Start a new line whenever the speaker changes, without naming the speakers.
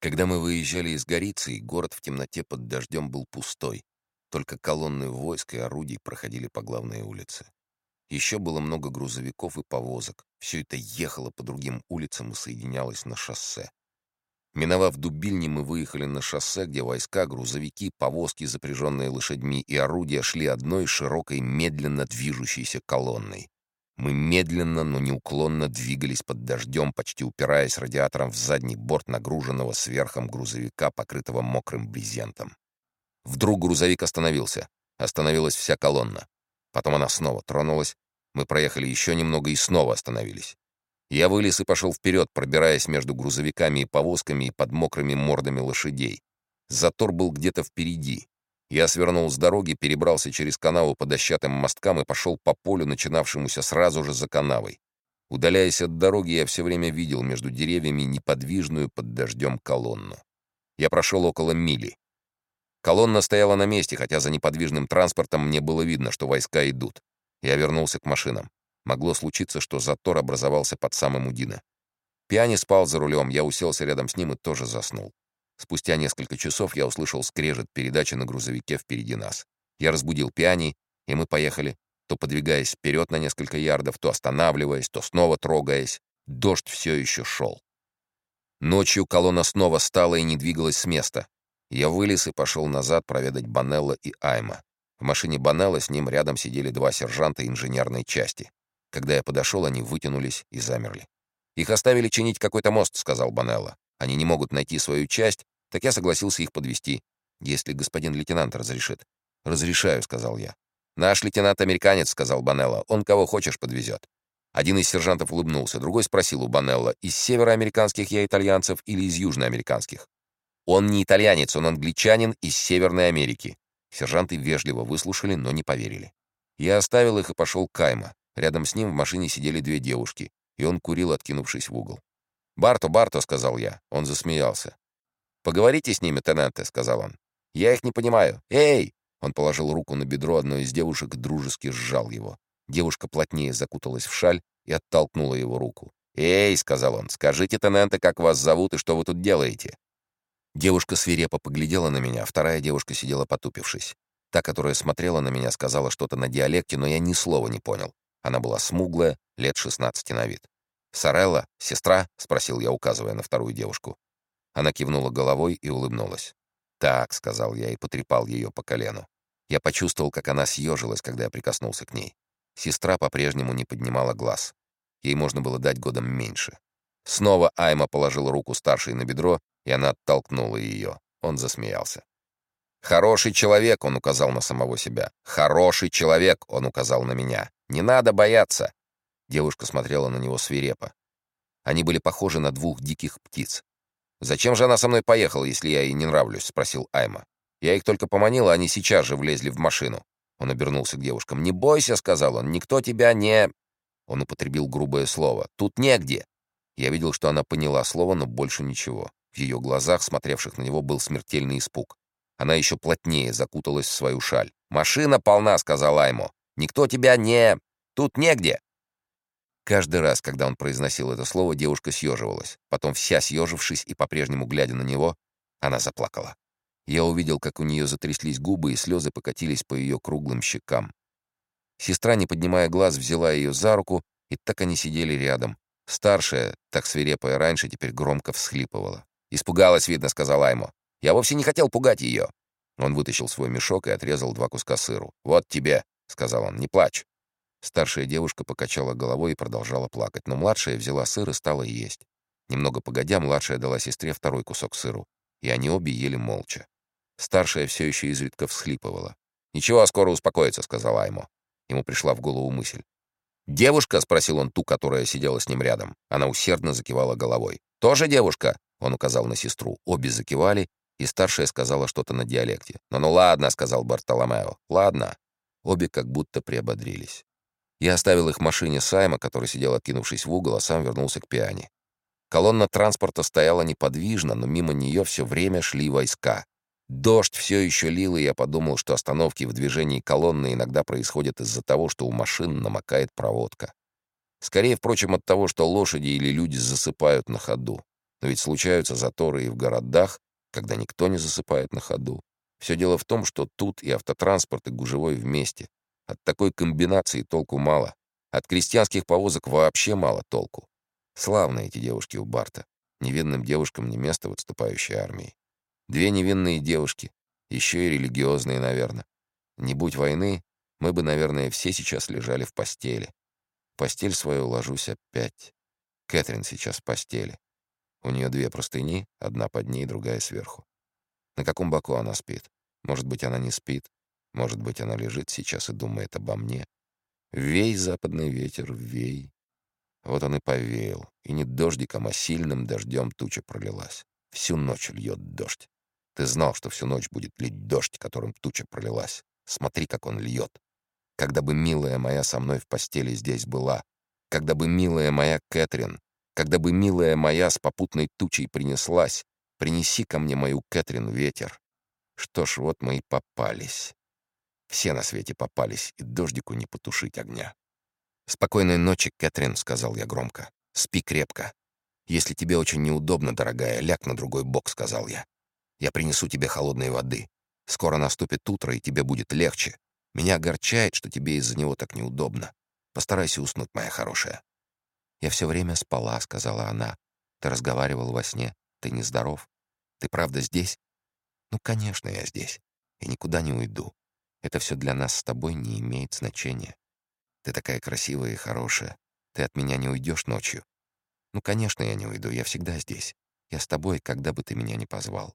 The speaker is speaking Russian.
Когда мы выезжали из Горицы, город в темноте под дождем был пустой. Только колонны войск и орудий проходили по главной улице. Еще было много грузовиков и повозок. Все это ехало по другим улицам и соединялось на шоссе. Миновав Дубильни, мы выехали на шоссе, где войска, грузовики, повозки, запряженные лошадьми и орудия шли одной широкой, медленно движущейся колонной. Мы медленно, но неуклонно двигались под дождем, почти упираясь радиатором в задний борт нагруженного сверхом грузовика, покрытого мокрым брезентом. Вдруг грузовик остановился. Остановилась вся колонна. Потом она снова тронулась. Мы проехали еще немного и снова остановились. Я вылез и пошел вперед, пробираясь между грузовиками и повозками и под мокрыми мордами лошадей. Затор был где-то впереди. Я свернул с дороги, перебрался через канаву по дощатым мосткам и пошел по полю, начинавшемуся сразу же за канавой. Удаляясь от дороги, я все время видел между деревьями неподвижную под дождем колонну. Я прошел около мили. Колонна стояла на месте, хотя за неподвижным транспортом мне было видно, что войска идут. Я вернулся к машинам. Могло случиться, что затор образовался под самым Удино. Пиани спал за рулем, я уселся рядом с ним и тоже заснул. Спустя несколько часов я услышал скрежет передачи на грузовике впереди нас. Я разбудил Пиани, и мы поехали, то подвигаясь вперед на несколько ярдов, то останавливаясь, то снова трогаясь. Дождь все еще шел. Ночью колонна снова стала и не двигалась с места. Я вылез и пошел назад проведать Банелла и Айма. В машине Банелла с ним рядом сидели два сержанта инженерной части. Когда я подошел, они вытянулись и замерли. «Их оставили чинить какой-то мост», — сказал Банелло. «Они не могут найти свою часть, так я согласился их подвести, если господин лейтенант разрешит». «Разрешаю», — сказал я. «Наш лейтенант-американец», — сказал Банелло. «Он кого хочешь подвезет». Один из сержантов улыбнулся, другой спросил у Банелло, из североамериканских я итальянцев или из южноамериканских. «Он не итальянец, он англичанин из Северной Америки». Сержанты вежливо выслушали, но не поверили. Я оставил их и пошел к Кайма. Рядом с ним в машине сидели две девушки, и он курил, откинувшись в угол. «Барто, Барто», — сказал я. Он засмеялся. «Поговорите с ними, тененте», — сказал он. «Я их не понимаю. Эй!» Он положил руку на бедро одной из девушек дружески сжал его. Девушка плотнее закуталась в шаль и оттолкнула его руку. «Эй!» — сказал он. «Скажите, тененте, как вас зовут и что вы тут делаете?» Девушка свирепо поглядела на меня, вторая девушка сидела потупившись. Та, которая смотрела на меня, сказала что-то на диалекте, но я ни слова не понял. Она была смуглая, лет 16 на вид. «Сарелла? Сестра?» — спросил я, указывая на вторую девушку. Она кивнула головой и улыбнулась. «Так», — сказал я и потрепал ее по колену. Я почувствовал, как она съежилась, когда я прикоснулся к ней. Сестра по-прежнему не поднимала глаз. Ей можно было дать годом меньше. Снова Айма положила руку старшей на бедро, и она оттолкнула ее. Он засмеялся. «Хороший человек», — он указал на самого себя. «Хороший человек», — он указал на меня. Не надо бояться!» Девушка смотрела на него свирепо. Они были похожи на двух диких птиц. «Зачем же она со мной поехала, если я ей не нравлюсь?» — спросил Айма. «Я их только поманила, они сейчас же влезли в машину». Он обернулся к девушкам. «Не бойся», — сказал он, — «никто тебя не...» Он употребил грубое слово. «Тут негде». Я видел, что она поняла слово, но больше ничего. В ее глазах, смотревших на него, был смертельный испуг. Она еще плотнее закуталась в свою шаль. «Машина полна», — сказал Аймо. Никто тебя не... Тут негде!» Каждый раз, когда он произносил это слово, девушка съеживалась. Потом, вся съежившись и по-прежнему глядя на него, она заплакала. Я увидел, как у нее затряслись губы, и слезы покатились по ее круглым щекам. Сестра, не поднимая глаз, взяла ее за руку, и так они сидели рядом. Старшая, так свирепая раньше, теперь громко всхлипывала. «Испугалась, видно», — сказал Аймо. «Я вовсе не хотел пугать ее». Он вытащил свой мешок и отрезал два куска сыру. «Вот тебе». — сказал он, — «не плачь». Старшая девушка покачала головой и продолжала плакать, но младшая взяла сыр и стала есть. Немного погодя, младшая дала сестре второй кусок сыру, и они обе ели молча. Старшая все еще изредка всхлипывала. «Ничего, скоро успокоится», — сказал Аймо. Ему пришла в голову мысль. «Девушка?» — спросил он ту, которая сидела с ним рядом. Она усердно закивала головой. «Тоже девушка?» — он указал на сестру. Обе закивали, и старшая сказала что-то на диалекте. «Ну-ну ладно», — сказал Бартоломео. «Ладно». Обе как будто приободрились. Я оставил их в машине Сайма, который сидел откинувшись в угол, а сам вернулся к пиане. Колонна транспорта стояла неподвижно, но мимо нее все время шли войска. Дождь все еще лил, и я подумал, что остановки в движении колонны иногда происходят из-за того, что у машин намокает проводка. Скорее, впрочем, от того, что лошади или люди засыпают на ходу. Но ведь случаются заторы и в городах, когда никто не засыпает на ходу. Все дело в том, что тут и автотранспорт, и гужевой вместе. От такой комбинации толку мало. От крестьянских повозок вообще мало толку. Славные эти девушки у Барта. Невинным девушкам не место в отступающей армии. Две невинные девушки, еще и религиозные, наверное. Не будь войны, мы бы, наверное, все сейчас лежали в постели. В постель свою ложусь опять. Кэтрин сейчас в постели. У нее две простыни, одна под ней, другая сверху. На каком боку она спит? Может быть, она не спит? Может быть, она лежит сейчас и думает обо мне? Вей, западный ветер, вей. Вот он и повеял. И не дождиком, а сильным дождем туча пролилась. Всю ночь льет дождь. Ты знал, что всю ночь будет лить дождь, которым туча пролилась. Смотри, как он льет. Когда бы милая моя со мной в постели здесь была, когда бы милая моя Кэтрин, когда бы милая моя с попутной тучей принеслась, принеси ко мне мою Кэтрин ветер. Что ж, вот мы и попались. Все на свете попались, и дождику не потушить огня. «Спокойной ночи, Кэтрин», — сказал я громко. «Спи крепко. Если тебе очень неудобно, дорогая, ляг на другой бок», — сказал я. «Я принесу тебе холодной воды. Скоро наступит утро, и тебе будет легче. Меня огорчает, что тебе из-за него так неудобно. Постарайся уснуть, моя хорошая». «Я все время спала», — сказала она. «Ты разговаривал во сне. Ты нездоров. Ты правда здесь?» «Ну, конечно, я здесь. И никуда не уйду. Это все для нас с тобой не имеет значения. Ты такая красивая и хорошая. Ты от меня не уйдешь ночью. Ну, конечно, я не уйду. Я всегда здесь. Я с тобой, когда бы ты меня ни позвал.